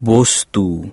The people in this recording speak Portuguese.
Bostu